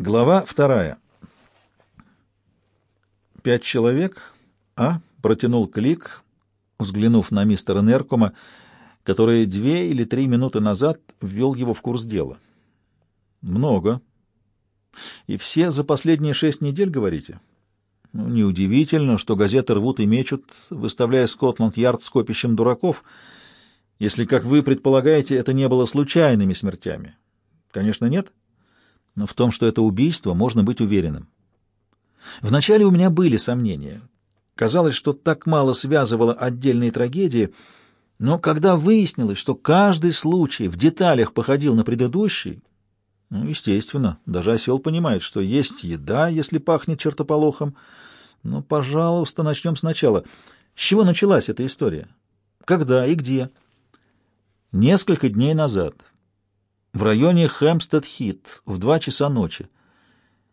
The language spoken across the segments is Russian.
Глава вторая. Пять человек, а? Протянул клик, взглянув на мистера Неркома, который две или три минуты назад ввел его в курс дела. Много. И все за последние шесть недель, говорите? Ну, неудивительно, что газеты рвут и мечут, выставляя Скотланд-Ярд скопищем дураков, если, как вы предполагаете, это не было случайными смертями. Конечно, нет. — но в том, что это убийство, можно быть уверенным. Вначале у меня были сомнения. Казалось, что так мало связывало отдельные трагедии, но когда выяснилось, что каждый случай в деталях походил на предыдущий, ну, естественно, даже осел понимает, что есть еда, если пахнет чертополохом. Но, пожалуйста, начнем сначала. С чего началась эта история? Когда и где? Несколько дней назад в районе Хэмстед-Хит в два часа ночи.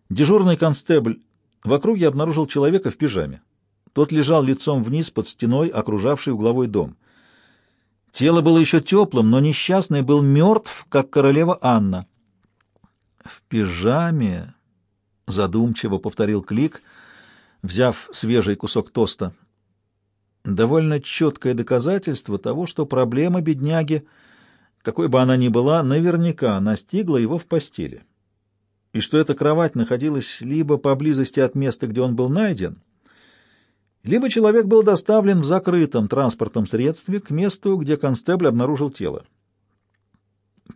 Дежурный констебль в округе обнаружил человека в пижаме. Тот лежал лицом вниз под стеной, окружавшей угловой дом. Тело было еще теплым, но несчастный был мертв, как королева Анна. «В пижаме?» — задумчиво повторил Клик, взяв свежий кусок тоста. «Довольно четкое доказательство того, что проблема бедняги — какой бы она ни была, наверняка настигла его в постели. И что эта кровать находилась либо поблизости от места, где он был найден, либо человек был доставлен в закрытом транспортном средстве к месту, где констебль обнаружил тело.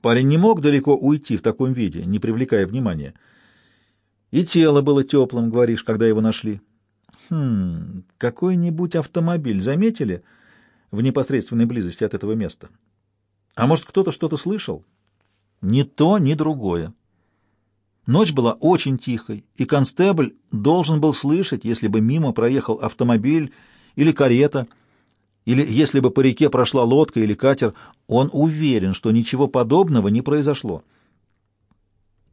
Парень не мог далеко уйти в таком виде, не привлекая внимания. И тело было теплым, говоришь, когда его нашли. Хм, какой-нибудь автомобиль заметили в непосредственной близости от этого места? А может, кто-то что-то слышал? Ни то, ни другое. Ночь была очень тихой, и констебль должен был слышать, если бы мимо проехал автомобиль или карета, или если бы по реке прошла лодка или катер, он уверен, что ничего подобного не произошло.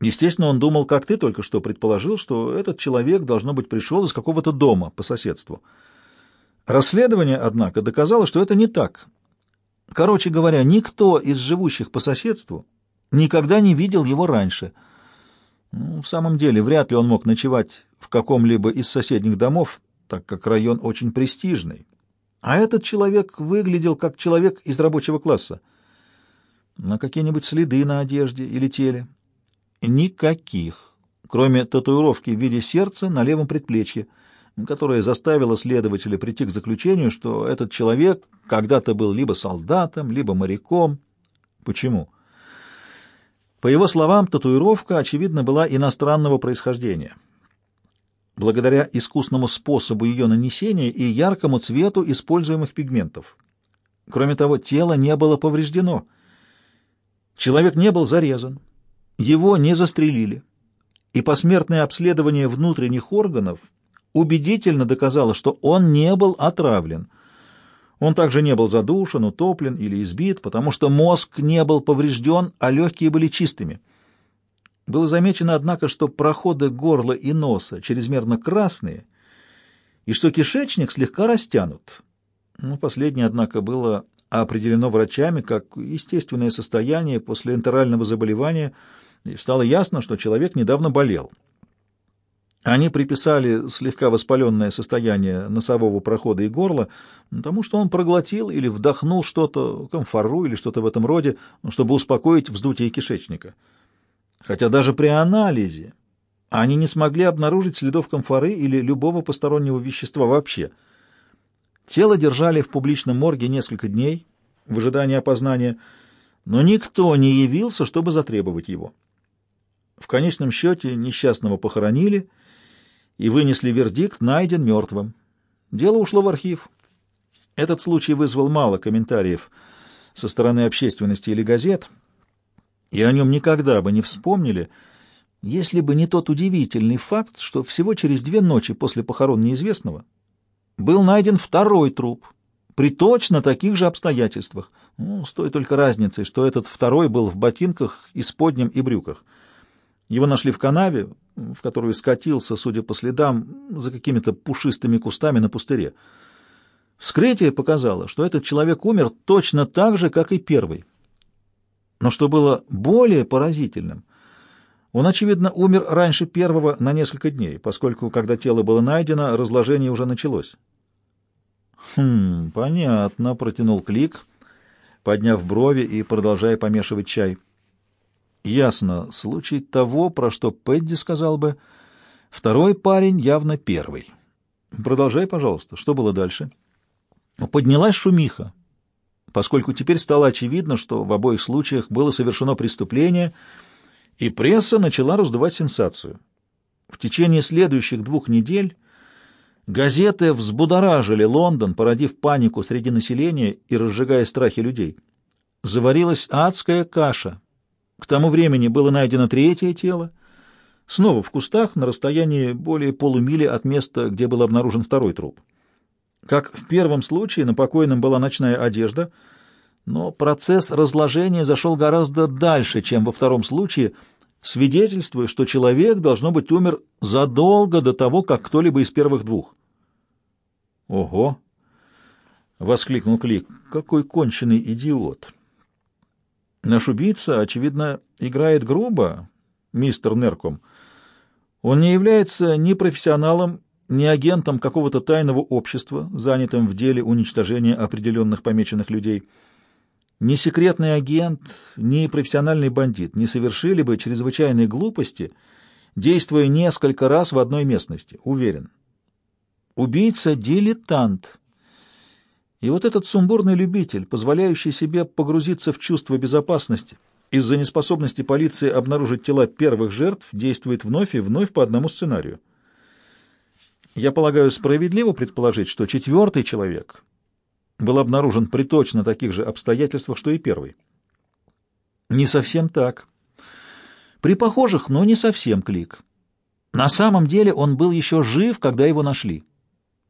Естественно, он думал, как ты только что предположил, что этот человек, должно быть, пришел из какого-то дома по соседству. Расследование, однако, доказало, что это не так, Короче говоря, никто из живущих по соседству никогда не видел его раньше. Ну, в самом деле, вряд ли он мог ночевать в каком-либо из соседних домов, так как район очень престижный. А этот человек выглядел как человек из рабочего класса. На какие-нибудь следы на одежде или теле? Никаких, кроме татуировки в виде сердца на левом предплечье — которая заставила следователя прийти к заключению, что этот человек когда-то был либо солдатом, либо моряком. Почему? По его словам, татуировка, очевидно, была иностранного происхождения. Благодаря искусному способу ее нанесения и яркому цвету используемых пигментов. Кроме того, тело не было повреждено. Человек не был зарезан, его не застрелили, и посмертное обследование внутренних органов – убедительно доказала, что он не был отравлен. Он также не был задушен, утоплен или избит, потому что мозг не был поврежден, а легкие были чистыми. Было замечено, однако, что проходы горла и носа чрезмерно красные, и что кишечник слегка растянут. Ну, последнее, однако, было определено врачами как естественное состояние после энтерального заболевания, и стало ясно, что человек недавно болел. Они приписали слегка воспаленное состояние носового прохода и горла, потому что он проглотил или вдохнул что-то, комфору или что-то в этом роде, чтобы успокоить вздутие кишечника. Хотя даже при анализе они не смогли обнаружить следов комфоры или любого постороннего вещества вообще. Тело держали в публичном морге несколько дней в ожидании опознания, но никто не явился, чтобы затребовать его. В конечном счете несчастного похоронили — и вынесли вердикт «найден мертвым». Дело ушло в архив. Этот случай вызвал мало комментариев со стороны общественности или газет, и о нем никогда бы не вспомнили, если бы не тот удивительный факт, что всего через две ночи после похорон неизвестного был найден второй труп при точно таких же обстоятельствах, ну, с той только разницей, что этот второй был в ботинках, исподнем и брюках. Его нашли в канаве, в которую скатился, судя по следам, за какими-то пушистыми кустами на пустыре. Вскрытие показало, что этот человек умер точно так же, как и первый. Но что было более поразительным, Он, очевидно, умер раньше первого на несколько дней, поскольку, когда тело было найдено, разложение уже началось. «Хм, понятно», — протянул Клик, подняв брови и продолжая помешивать чай. «Ясно. Случай того, про что Пэдди сказал бы. Второй парень явно первый. Продолжай, пожалуйста. Что было дальше?» Поднялась шумиха, поскольку теперь стало очевидно, что в обоих случаях было совершено преступление, и пресса начала раздувать сенсацию. В течение следующих двух недель газеты взбудоражили Лондон, породив панику среди населения и разжигая страхи людей. Заварилась адская каша. К тому времени было найдено третье тело, снова в кустах на расстоянии более полумили от места, где был обнаружен второй труп. Как в первом случае на покойном была ночная одежда, но процесс разложения зашел гораздо дальше, чем во втором случае, свидетельствуя, что человек, должно быть, умер задолго до того, как кто-либо из первых двух. «Ого!» — воскликнул Клик. «Какой конченый идиот!» «Наш убийца, очевидно, играет грубо, мистер Нерком. Он не является ни профессионалом, ни агентом какого-то тайного общества, занятым в деле уничтожения определенных помеченных людей. Ни секретный агент, ни профессиональный бандит не совершили бы чрезвычайной глупости, действуя несколько раз в одной местности, уверен. Убийца — дилетант. И вот этот сумбурный любитель, позволяющий себе погрузиться в чувство безопасности из-за неспособности полиции обнаружить тела первых жертв, действует вновь и вновь по одному сценарию. Я полагаю, справедливо предположить, что четвертый человек был обнаружен при точно таких же обстоятельствах, что и первый. Не совсем так. При похожих, но не совсем клик. На самом деле он был еще жив, когда его нашли.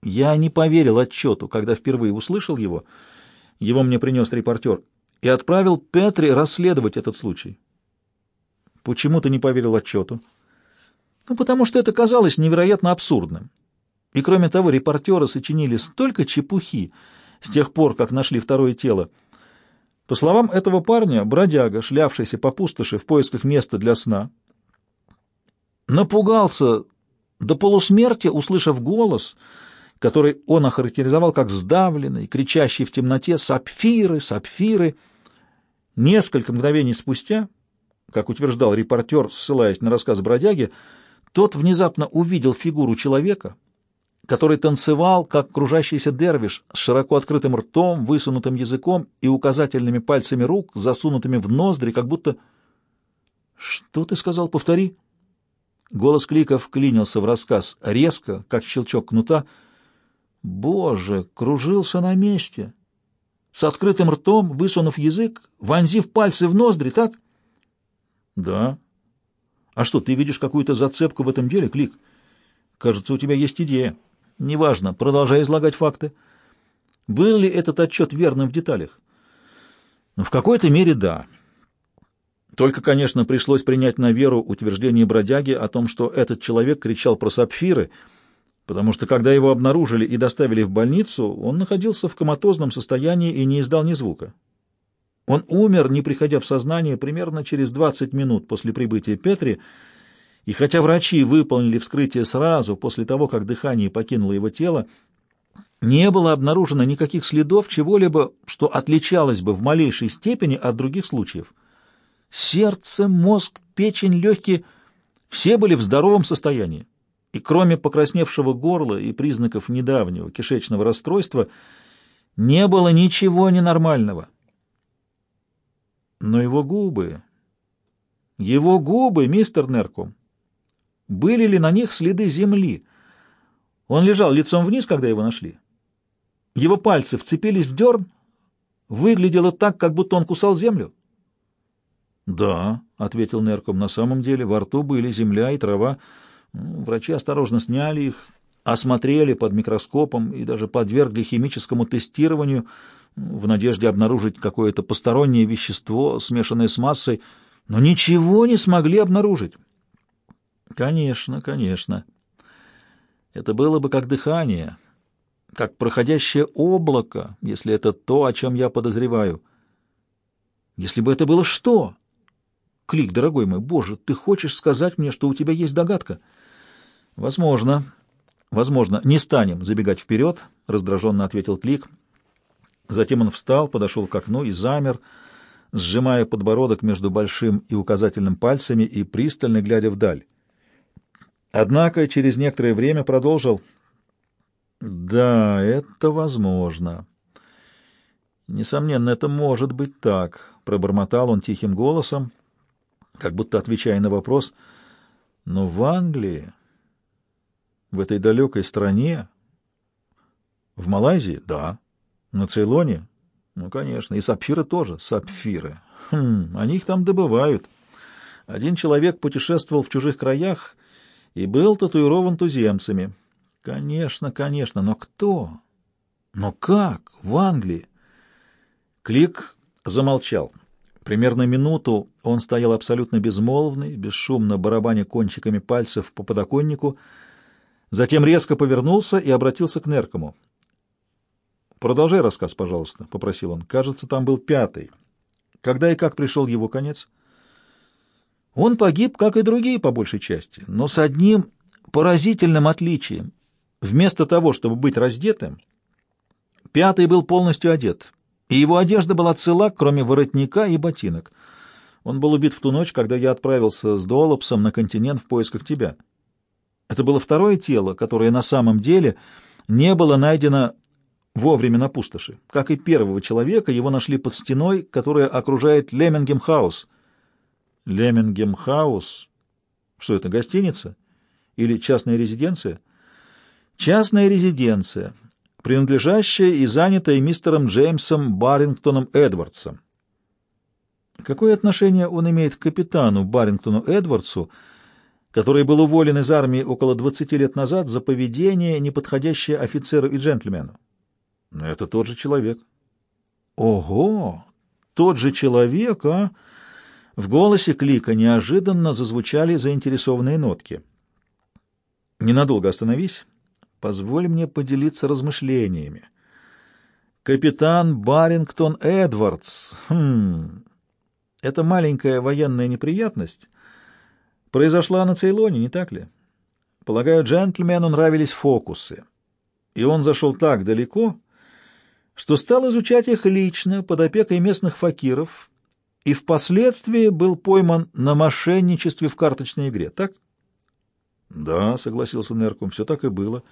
Я не поверил отчету, когда впервые услышал его. Его мне принес репортер. И отправил Петри расследовать этот случай. Почему ты не поверил отчету? Ну, потому что это казалось невероятно абсурдным. И кроме того, репортеры сочинили столько чепухи с тех пор, как нашли второе тело. По словам этого парня, бродяга, шлявшийся по пустоши в поисках места для сна, напугался до полусмерти, услышав голос, который он охарактеризовал как сдавленный, кричащий в темноте «Сапфиры! Сапфиры!». Несколько мгновений спустя, как утверждал репортер, ссылаясь на рассказ бродяги, тот внезапно увидел фигуру человека — который танцевал, как кружащийся дервиш, с широко открытым ртом, высунутым языком и указательными пальцами рук, засунутыми в ноздри, как будто... «Что ты сказал? Повтори». Голос Клика вклинился в рассказ резко, как щелчок кнута. «Боже, кружился на месте!» С открытым ртом, высунув язык, вонзив пальцы в ноздри, так? Да. А что, ты видишь какую-то зацепку в этом деле, Клик? Кажется, у тебя есть идея. Неважно, продолжай излагать факты. Был ли этот отчет верным в деталях? Ну, в какой-то мере да. Только, конечно, пришлось принять на веру утверждение бродяги о том, что этот человек кричал про сапфиры, потому что, когда его обнаружили и доставили в больницу, он находился в коматозном состоянии и не издал ни звука. Он умер, не приходя в сознание, примерно через 20 минут после прибытия Петри, и хотя врачи выполнили вскрытие сразу после того, как дыхание покинуло его тело, не было обнаружено никаких следов чего-либо, что отличалось бы в малейшей степени от других случаев. Сердце, мозг, печень, легкие — все были в здоровом состоянии. И кроме покрасневшего горла и признаков недавнего кишечного расстройства, не было ничего ненормального. Но его губы... Его губы, мистер Нерком, были ли на них следы земли? Он лежал лицом вниз, когда его нашли. Его пальцы вцепились в дерн. Выглядело так, как будто он кусал землю. «Да», — ответил Нерком, — «на самом деле во рту были земля и трава. Ну, врачи осторожно сняли их, осмотрели под микроскопом и даже подвергли химическому тестированию в надежде обнаружить какое-то постороннее вещество, смешанное с массой, но ничего не смогли обнаружить. Конечно, конечно. Это было бы как дыхание, как проходящее облако, если это то, о чем я подозреваю. Если бы это было что? Клик, дорогой мой, боже, ты хочешь сказать мне, что у тебя есть догадка? Возможно. Возможно. Не станем забегать вперед, раздраженно ответил Клик. Затем он встал, подошел к окну и замер, сжимая подбородок между большим и указательным пальцами и пристально глядя вдаль. Однако через некоторое время продолжил. «Да, это возможно. Несомненно, это может быть так», — пробормотал он тихим голосом, как будто отвечая на вопрос. «Но в Англии, в этой далекой стране, в Малайзии — да, на Цейлоне — ну, конечно, и сапфиры тоже, сапфиры. Хм, они их там добывают. Один человек путешествовал в чужих краях — и был татуирован туземцами. Конечно, конечно, но кто? Но как? В Англии? Клик замолчал. Примерно минуту он стоял абсолютно безмолвный, бесшумно барабаня кончиками пальцев по подоконнику, затем резко повернулся и обратился к Неркому. «Продолжай рассказ, пожалуйста», — попросил он. «Кажется, там был пятый. Когда и как пришел его конец?» Он погиб, как и другие, по большей части, но с одним поразительным отличием. Вместо того, чтобы быть раздетым, пятый был полностью одет, и его одежда была цела, кроме воротника и ботинок. Он был убит в ту ночь, когда я отправился с Долопсом на континент в поисках тебя. Это было второе тело, которое на самом деле не было найдено вовремя на пустоши. Как и первого человека, его нашли под стеной, которая окружает Леммингем-хаус — Лемингем Хаус. Что это, гостиница? Или частная резиденция? Частная резиденция, принадлежащая и занятая мистером Джеймсом Барингтоном Эдвардсом. Какое отношение он имеет к капитану Барингтону Эдвардсу, который был уволен из армии около 20 лет назад за поведение, неподходящее офицеру и джентльмену? Это тот же человек. Ого! Тот же человек, а? В голосе Клика неожиданно зазвучали заинтересованные нотки. «Ненадолго остановись. Позволь мне поделиться размышлениями. Капитан Барингтон Эдвардс. Хм. Это маленькая военная неприятность произошла на Цейлоне, не так ли? Полагаю, джентльмену нравились фокусы. И он зашел так далеко, что стал изучать их лично под опекой местных факиров и впоследствии был пойман на мошенничестве в карточной игре, так? — Да, — согласился Неркум, — все так и было.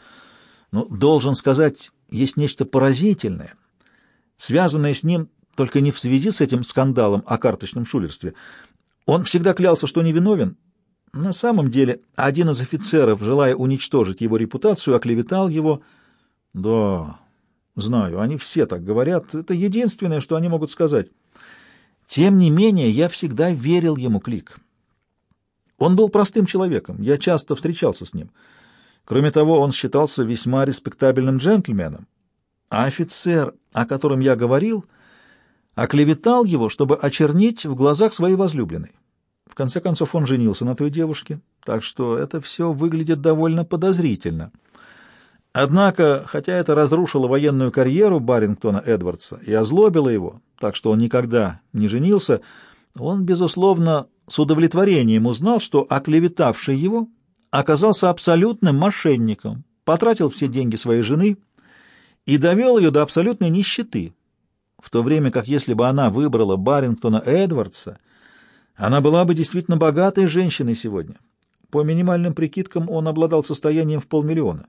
Но, должен сказать, есть нечто поразительное, связанное с ним только не в связи с этим скандалом о карточном шулерстве. Он всегда клялся, что невиновен. На самом деле, один из офицеров, желая уничтожить его репутацию, оклеветал его. Да, знаю, они все так говорят. Это единственное, что они могут сказать. Тем не менее, я всегда верил ему, Клик. Он был простым человеком, я часто встречался с ним. Кроме того, он считался весьма респектабельным джентльменом. А офицер, о котором я говорил, оклеветал его, чтобы очернить в глазах своей возлюбленной. В конце концов, он женился на той девушке, так что это все выглядит довольно подозрительно. Однако, хотя это разрушило военную карьеру Барингтона Эдвардса и озлобило его, так что он никогда не женился, он, безусловно, с удовлетворением узнал, что оклеветавший его оказался абсолютным мошенником, потратил все деньги своей жены и довел ее до абсолютной нищеты, в то время как если бы она выбрала Барингтона Эдвардса, она была бы действительно богатой женщиной сегодня. По минимальным прикидкам он обладал состоянием в полмиллиона.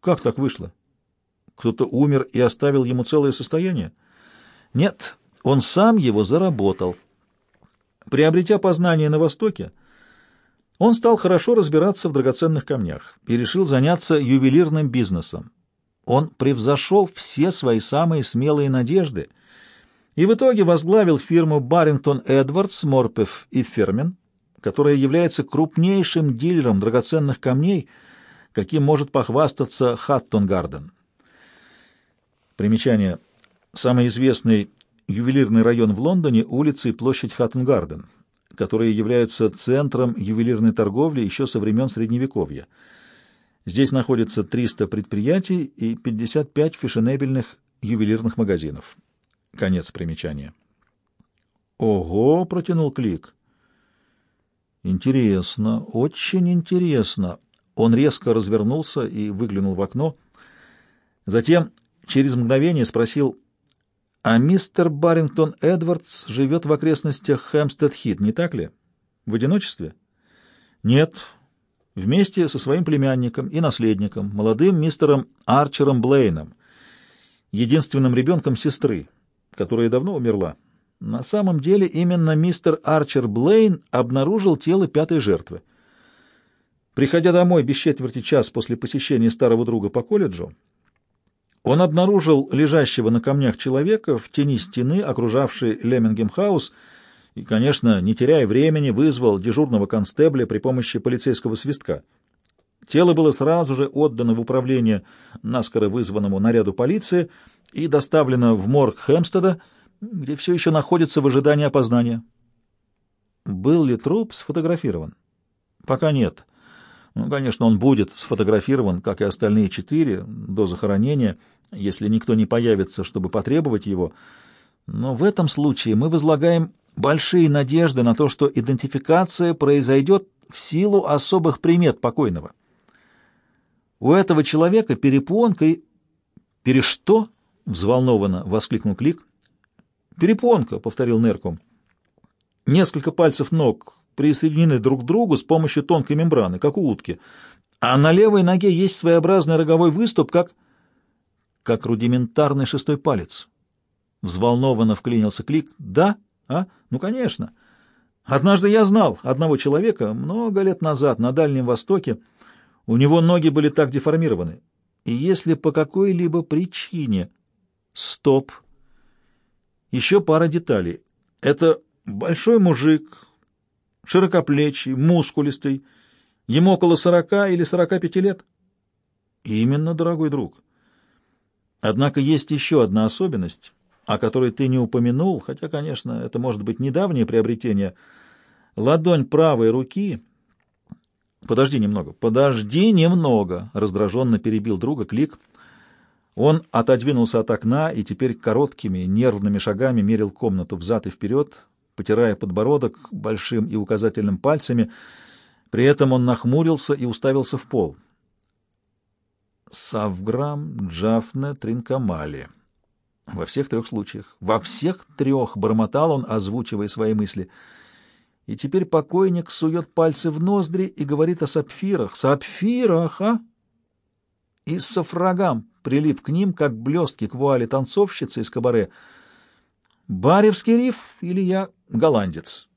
Как так вышло? Кто-то умер и оставил ему целое состояние? Нет, он сам его заработал. Приобретя познание на Востоке, он стал хорошо разбираться в драгоценных камнях и решил заняться ювелирным бизнесом. Он превзошел все свои самые смелые надежды и в итоге возглавил фирму Барингтон Эдвардс, Морпев и Фермен, которая является крупнейшим дилером драгоценных камней – каким может похвастаться Хаттон-Гарден. Примечание. Самый известный ювелирный район в Лондоне – улицы и площадь Хаттон-Гарден, которые являются центром ювелирной торговли еще со времен Средневековья. Здесь находится 300 предприятий и 55 фешенебельных ювелирных магазинов. Конец примечания. Ого, протянул Клик. Интересно, очень интересно. Он резко развернулся и выглянул в окно. Затем через мгновение спросил, «А мистер Баррингтон Эдвардс живет в окрестностях Хэмстед-Хит, не так ли? В одиночестве?» «Нет, вместе со своим племянником и наследником, молодым мистером Арчером Блейном, единственным ребенком сестры, которая давно умерла. На самом деле именно мистер Арчер Блейн обнаружил тело пятой жертвы. Приходя домой без четверти час после посещения старого друга по колледжу, он обнаружил лежащего на камнях человека в тени стены, окружавшей Леммингем-хаус, и, конечно, не теряя времени, вызвал дежурного констебля при помощи полицейского свистка. Тело было сразу же отдано в управление наскоро вызванному наряду полиции и доставлено в морг Хэмстеда, где все еще находится в ожидании опознания. Был ли труп сфотографирован? Пока нет. Ну, конечно, он будет сфотографирован, как и остальные четыре, до захоронения, если никто не появится, чтобы потребовать его. Но в этом случае мы возлагаем большие надежды на то, что идентификация произойдет в силу особых примет покойного. У этого человека перепонкой... «Перешто?» — взволнованно воскликнул Клик. «Перепонка», — повторил Нерком. «Несколько пальцев ног присоединены друг к другу с помощью тонкой мембраны, как у утки, а на левой ноге есть своеобразный роговой выступ, как... как рудиментарный шестой палец». Взволнованно вклинился Клик. «Да?» А? Ну, конечно. Однажды я знал одного человека много лет назад на Дальнем Востоке. У него ноги были так деформированы. И если по какой-либо причине... Стоп. Еще пара деталей. Это большой мужик, широкоплечий, мускулистый. Ему около сорока или сорока пяти лет. Именно, дорогой друг. Однако есть еще одна особенность о которой ты не упомянул, хотя, конечно, это может быть недавнее приобретение, ладонь правой руки... Подожди немного, подожди немного, раздраженно перебил друга Клик. Он отодвинулся от окна и теперь короткими нервными шагами мерил комнату взад и вперед, потирая подбородок большим и указательным пальцами. При этом он нахмурился и уставился в пол. Савграм Джафне Тринкамали. Во всех трех случаях. Во всех трех бормотал он, озвучивая свои мысли. И теперь покойник сует пальцы в ноздри и говорит о сапфирах. Сапфирах, а? И сафрагам прилип к ним, как блестки к вуале танцовщицы из кабаре. Баревский риф или я голландец?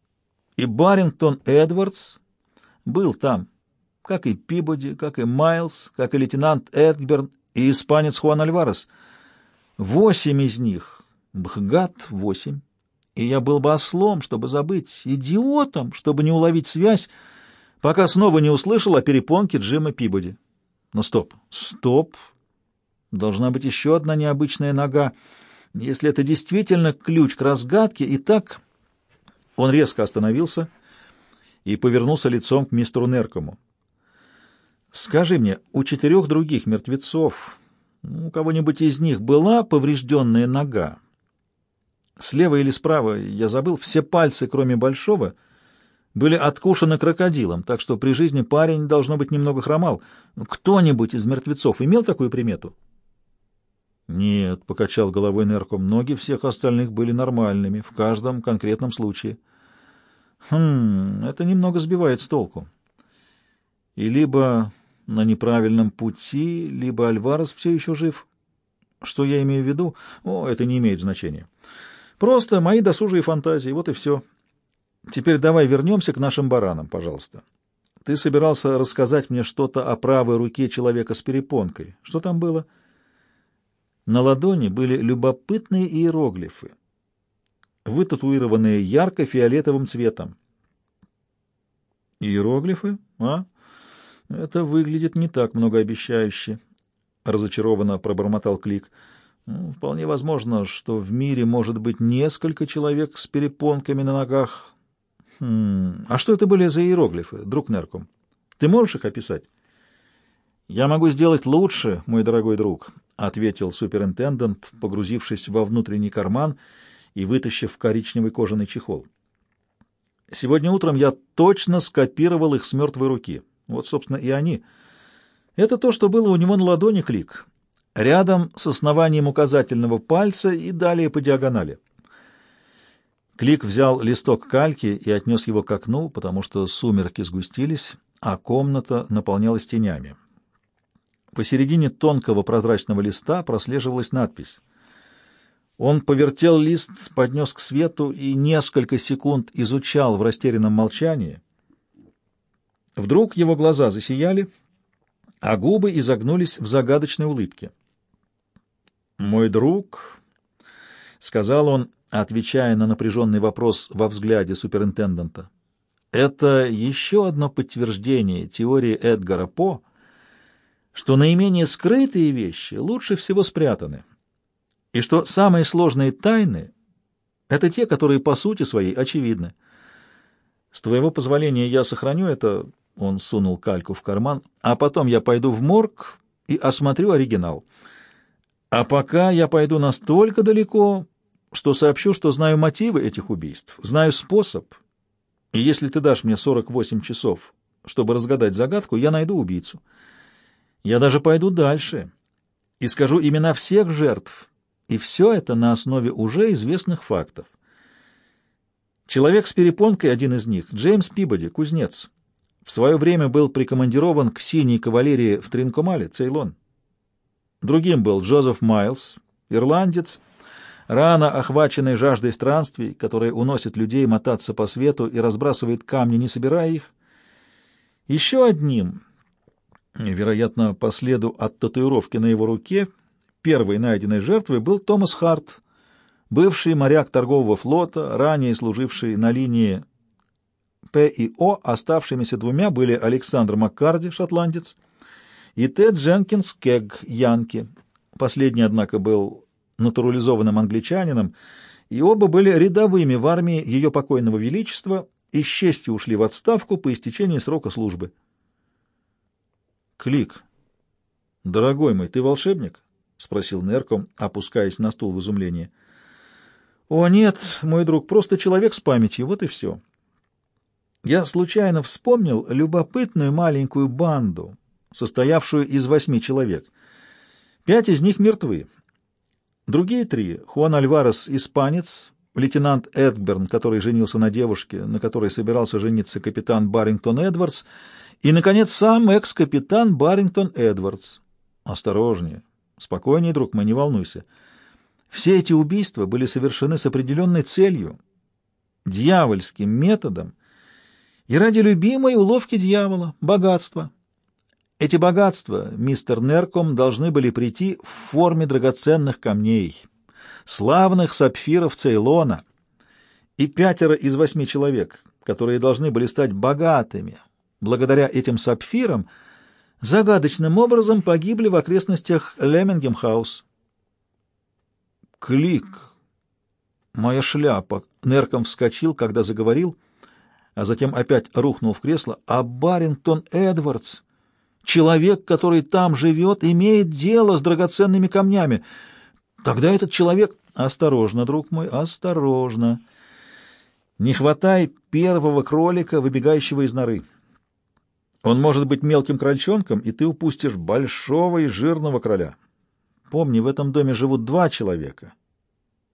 И Барингтон Эдвардс был там, как и Пибоди, как и Майлз, как и лейтенант Эдгберн и испанец Хуан Альварес — Восемь из них. Бхгат — восемь. И я был бы ослом, чтобы забыть, идиотом, чтобы не уловить связь, пока снова не услышал о перепонке Джима Пибоди. Но стоп, стоп. Должна быть еще одна необычная нога. Если это действительно ключ к разгадке, и так... Он резко остановился и повернулся лицом к мистеру Неркому. «Скажи мне, у четырех других мертвецов у кого-нибудь из них была поврежденная нога. Слева или справа, я забыл, все пальцы, кроме большого, были откушены крокодилом, так что при жизни парень, должно быть, немного хромал. Кто-нибудь из мертвецов имел такую примету? Нет, — покачал головой Нерком, — ноги всех остальных были нормальными, в каждом конкретном случае. Хм, это немного сбивает с толку. И либо на неправильном пути, либо Альварес все еще жив. Что я имею в виду? О, это не имеет значения. Просто мои досужие фантазии, вот и все. Теперь давай вернемся к нашим баранам, пожалуйста. Ты собирался рассказать мне что-то о правой руке человека с перепонкой. Что там было? На ладони были любопытные иероглифы, вытатуированные ярко-фиолетовым цветом. Иероглифы? А? Это выглядит не так многообещающе, — разочарованно пробормотал Клик. Ну, вполне возможно, что в мире может быть несколько человек с перепонками на ногах. Хм, а что это были за иероглифы, друг Нерком? Ты можешь их описать? Я могу сделать лучше, мой дорогой друг, — ответил суперинтендант, погрузившись во внутренний карман и вытащив коричневый кожаный чехол. Сегодня утром я точно скопировал их с мертвой руки. Вот, собственно, и они. Это то, что было у него на ладони клик. Рядом с основанием указательного пальца и далее по диагонали. Клик взял листок кальки и отнес его к окну, потому что сумерки сгустились, а комната наполнялась тенями. Посередине тонкого прозрачного листа прослеживалась надпись — он повертел лист, поднес к свету и несколько секунд изучал в растерянном молчании. Вдруг его глаза засияли, а губы изогнулись в загадочной улыбке. «Мой друг», — сказал он, отвечая на напряженный вопрос во взгляде суперинтендента, — «это еще одно подтверждение теории Эдгара По, что наименее скрытые вещи лучше всего спрятаны» и что самые сложные тайны — это те, которые по сути своей очевидны. С твоего позволения я сохраню это, — он сунул кальку в карман, — а потом я пойду в морг и осмотрю оригинал. А пока я пойду настолько далеко, что сообщу, что знаю мотивы этих убийств, знаю способ, и если ты дашь мне 48 часов, чтобы разгадать загадку, я найду убийцу. Я даже пойду дальше и скажу имена всех жертв, и все это на основе уже известных фактов. Человек с перепонкой, один из них, Джеймс Пибоди, кузнец, в свое время был прикомандирован к синей кавалерии в Тринкомале, Цейлон. Другим был Джозеф Майлз, ирландец, рано охваченный жаждой странствий, который уносит людей мотаться по свету и разбрасывает камни, не собирая их. Еще одним, вероятно, по следу от татуировки на его руке — первой найденной жертвой был Томас Харт, бывший моряк торгового флота, ранее служивший на линии П и О, оставшимися двумя были Александр Маккарди, шотландец, и Тед Дженкинс Кегг, янки. Последний, однако, был натурализованным англичанином, и оба были рядовыми в армии ее покойного величества и с честью ушли в отставку по истечении срока службы. Клик. Дорогой мой, ты волшебник? — спросил Нерком, опускаясь на стул в изумлении. — О, нет, мой друг, просто человек с памятью, вот и все. Я случайно вспомнил любопытную маленькую банду, состоявшую из восьми человек. Пять из них мертвы. Другие три — Хуан Альварес, испанец, лейтенант Эдберн, который женился на девушке, на которой собирался жениться капитан Баррингтон Эдвардс, и, наконец, сам экс-капитан Баррингтон Эдвардс. Осторожнее, Спокойнее, друг мой, не волнуйся. Все эти убийства были совершены с определенной целью, дьявольским методом и ради любимой уловки дьявола — богатства. Эти богатства, мистер Нерком, должны были прийти в форме драгоценных камней, славных сапфиров Цейлона, и пятеро из восьми человек, которые должны были стать богатыми благодаря этим сапфирам — загадочным образом погибли в окрестностях Леммингем-хаус. Клик. Моя шляпа. Нерком вскочил, когда заговорил, а затем опять рухнул в кресло. А Барингтон Эдвардс, человек, который там живет, имеет дело с драгоценными камнями. Тогда этот человек... Осторожно, друг мой, осторожно. Не хватай первого кролика, выбегающего из норы. Он может быть мелким крольчонком, и ты упустишь большого и жирного кроля. Помни, в этом доме живут два человека.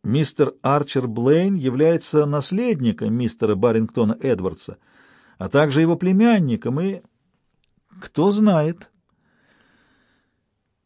Мистер Арчер Блейн является наследником мистера Барингтона Эдвардса, а также его племянником и... Кто знает,